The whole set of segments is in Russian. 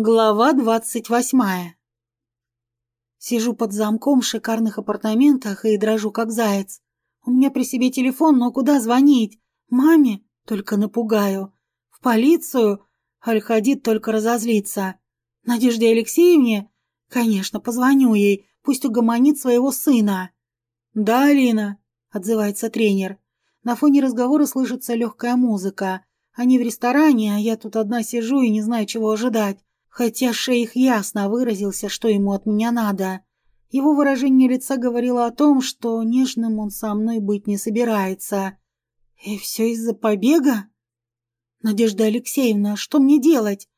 Глава двадцать восьмая Сижу под замком в шикарных апартаментах и дрожу, как заяц. У меня при себе телефон, но куда звонить? Маме? Только напугаю. В полицию? Аль-Хадид только разозлится. Надежде Алексеевне? Конечно, позвоню ей, пусть угомонит своего сына. «Да, Алина», — отзывается тренер. На фоне разговора слышится легкая музыка. Они в ресторане, а я тут одна сижу и не знаю, чего ожидать. Хотя шейх ясно выразился, что ему от меня надо. Его выражение лица говорило о том, что нежным он со мной быть не собирается. И все из-за побега? Надежда Алексеевна, что мне делать?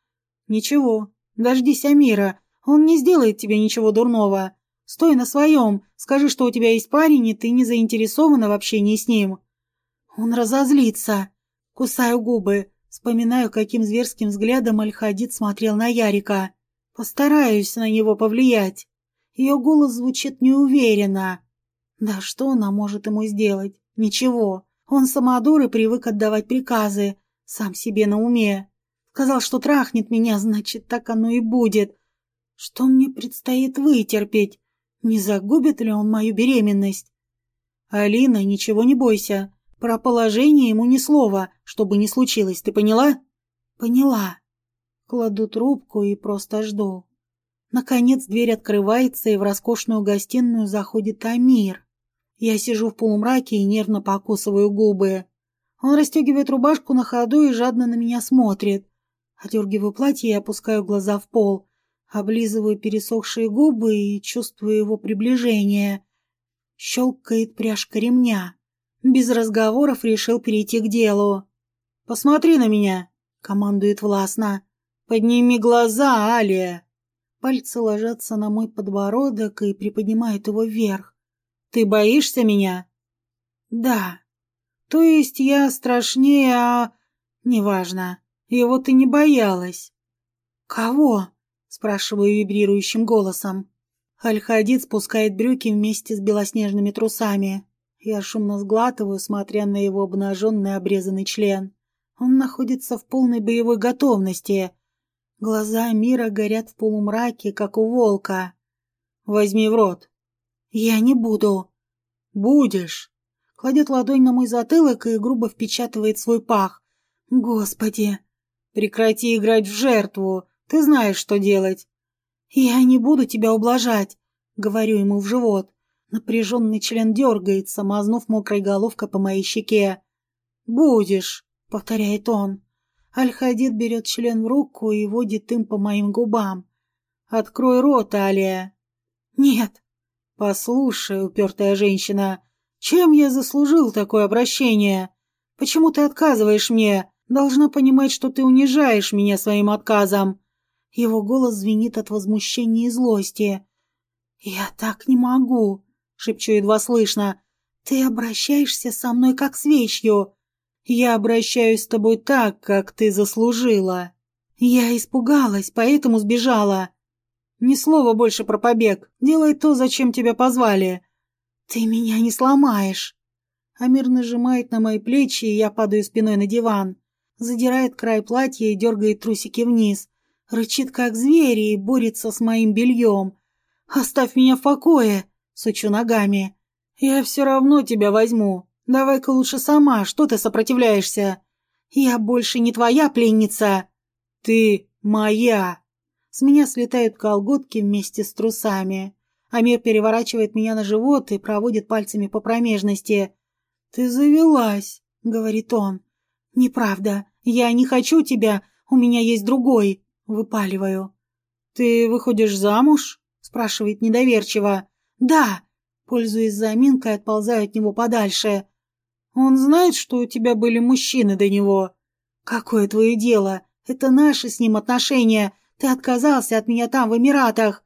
Ничего, дождись Амира. Он не сделает тебе ничего дурного. Стой на своем, скажи, что у тебя есть парень, и ты не заинтересована в общении с ним. Он разозлится. Кусаю губы. Вспоминаю, каким зверским взглядом Альхадид смотрел на Ярика. Постараюсь на него повлиять. Ее голос звучит неуверенно. Да что она может ему сделать? Ничего. Он самодур и привык отдавать приказы. Сам себе на уме. Сказал, что трахнет меня, значит, так оно и будет. Что мне предстоит вытерпеть? Не загубит ли он мою беременность? Алина, ничего не бойся. Про положение ему ни слова, чтобы не случилось, ты поняла? Поняла. Кладу трубку и просто жду. Наконец дверь открывается, и в роскошную гостиную заходит Амир. Я сижу в полумраке и нервно покусываю губы. Он расстегивает рубашку на ходу и жадно на меня смотрит. Одергиваю платье и опускаю глаза в пол. Облизываю пересохшие губы и чувствую его приближение. Щелкает пряжка ремня. Без разговоров решил перейти к делу. «Посмотри на меня!» — командует властно. «Подними глаза, Алия!» Пальцы ложатся на мой подбородок и приподнимают его вверх. «Ты боишься меня?» «Да. То есть я страшнее, а...» «Неважно. Его ты не боялась». «Кого?» — спрашиваю вибрирующим голосом. Аль-Хадид спускает брюки вместе с белоснежными трусами. Я шумно сглатываю, смотря на его обнаженный обрезанный член. Он находится в полной боевой готовности. Глаза мира горят в полумраке, как у волка. «Возьми в рот». «Я не буду». «Будешь». Кладет ладонь на мой затылок и грубо впечатывает свой пах. «Господи!» «Прекрати играть в жертву. Ты знаешь, что делать». «Я не буду тебя ублажать», — говорю ему в живот. Напряженный член дергается, мазнув мокрой головкой по моей щеке. «Будешь», — повторяет он. Аль-Хадид берет член в руку и водит им по моим губам. «Открой рот, Алия». «Нет». «Послушай, упертая женщина, чем я заслужил такое обращение? Почему ты отказываешь мне? Должна понимать, что ты унижаешь меня своим отказом». Его голос звенит от возмущения и злости. «Я так не могу шепчу едва слышно. «Ты обращаешься со мной как с вещью. Я обращаюсь с тобой так, как ты заслужила. Я испугалась, поэтому сбежала. Ни слова больше про побег. Делай то, зачем тебя позвали. Ты меня не сломаешь». Амир нажимает на мои плечи, и я падаю спиной на диван. Задирает край платья и дергает трусики вниз. Рычит, как зверь, и борется с моим бельем. «Оставь меня в покое!» Сучу ногами. «Я все равно тебя возьму. Давай-ка лучше сама, что ты сопротивляешься?» «Я больше не твоя пленница!» «Ты моя!» С меня слетают колготки вместе с трусами. Амир переворачивает меня на живот и проводит пальцами по промежности. «Ты завелась», — говорит он. «Неправда. Я не хочу тебя. У меня есть другой», — выпаливаю. «Ты выходишь замуж?» — спрашивает недоверчиво. «Да!» Пользуясь заминкой, отползаю от него подальше. «Он знает, что у тебя были мужчины до него?» «Какое твое дело? Это наши с ним отношения. Ты отказался от меня там, в Эмиратах.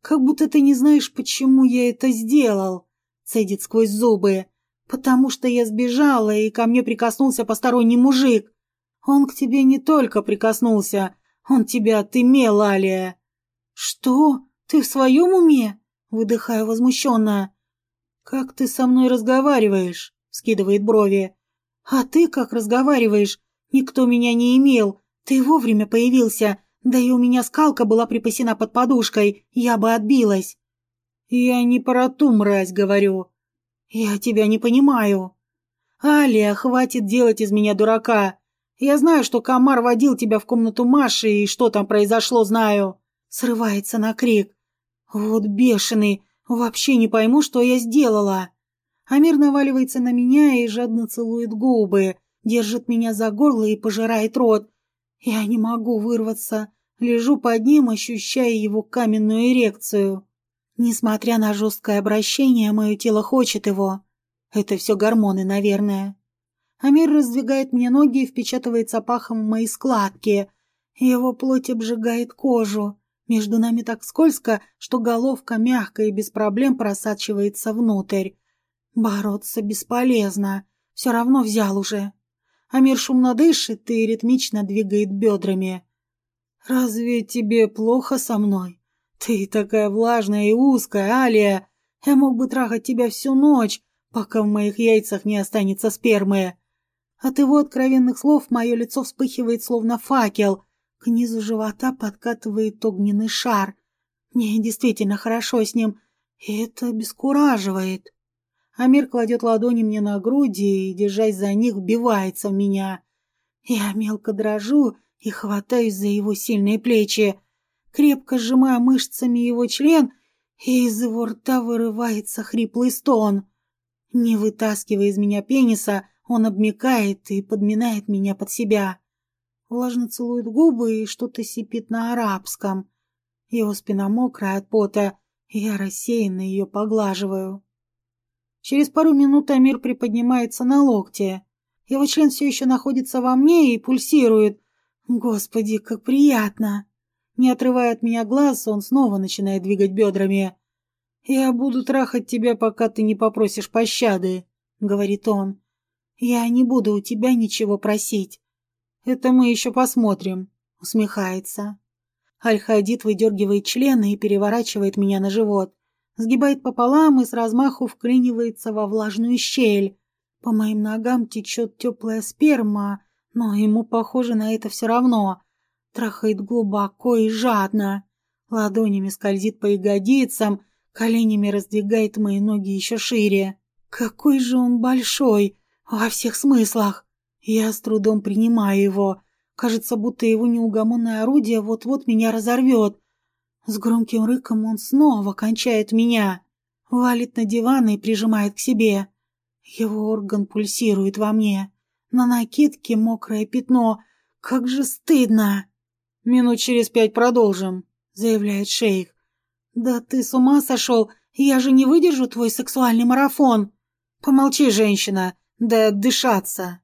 Как будто ты не знаешь, почему я это сделал», — цедит сквозь зубы. «Потому что я сбежала, и ко мне прикоснулся посторонний мужик. Он к тебе не только прикоснулся, он тебя отымел, Алия». «Что? Ты в своем уме?» Выдыхаю возмущенно. «Как ты со мной разговариваешь?» — скидывает брови. «А ты как разговариваешь? Никто меня не имел. Ты вовремя появился. Да и у меня скалка была припасена под подушкой, я бы отбилась. Я не про ту мразь говорю. Я тебя не понимаю. Алия, хватит делать из меня дурака. Я знаю, что комар водил тебя в комнату Маши, и что там произошло, знаю. Срывается на крик. Вот бешеный, вообще не пойму, что я сделала. Амир наваливается на меня и жадно целует губы, держит меня за горло и пожирает рот. Я не могу вырваться, лежу под ним, ощущая его каменную эрекцию. Несмотря на жесткое обращение, мое тело хочет его. Это все гормоны, наверное. Амир раздвигает мне ноги и впечатывается пахом в мои складки. Его плоть обжигает кожу. Между нами так скользко, что головка мягко и без проблем просачивается внутрь. Бороться бесполезно. Все равно взял уже. Амир шумно дышит и ритмично двигает бедрами. «Разве тебе плохо со мной? Ты такая влажная и узкая, Алия. Я мог бы трахать тебя всю ночь, пока в моих яйцах не останется спермы». От его откровенных слов мое лицо вспыхивает, словно факел. К низу живота подкатывает огненный шар. Мне действительно хорошо с ним, и это обескураживает. Амир кладет ладони мне на груди и, держась за них, вбивается в меня. Я мелко дрожу и хватаюсь за его сильные плечи, крепко сжимая мышцами его член, и из его рта вырывается хриплый стон. Не вытаскивая из меня пениса, он обмякает и подминает меня под себя. Влажно целует губы и что-то сипит на арабском. Его спина мокрая от пота, и я рассеянно ее поглаживаю. Через пару минут Амир приподнимается на локте. Его член все еще находится во мне и пульсирует. Господи, как приятно! Не отрывая от меня глаз, он снова начинает двигать бедрами. «Я буду трахать тебя, пока ты не попросишь пощады», — говорит он. «Я не буду у тебя ничего просить». «Это мы еще посмотрим», — усмехается. Аль-Хадид выдергивает члены и переворачивает меня на живот сгибает пополам и с размаху вклинивается во влажную щель. По моим ногам течет теплая сперма, но ему, похоже, на это все равно. Трахает глубоко и жадно. Ладонями скользит по ягодицам, коленями раздвигает мои ноги еще шире. Какой же он большой, во всех смыслах. Я с трудом принимаю его. Кажется, будто его неугомонное орудие вот-вот меня разорвет. С громким рыком он снова кончает меня, валит на диван и прижимает к себе. Его орган пульсирует во мне. На накидке мокрое пятно. Как же стыдно! «Минут через пять продолжим», — заявляет шейх. «Да ты с ума сошел! Я же не выдержу твой сексуальный марафон!» «Помолчи, женщина, да дышаться!»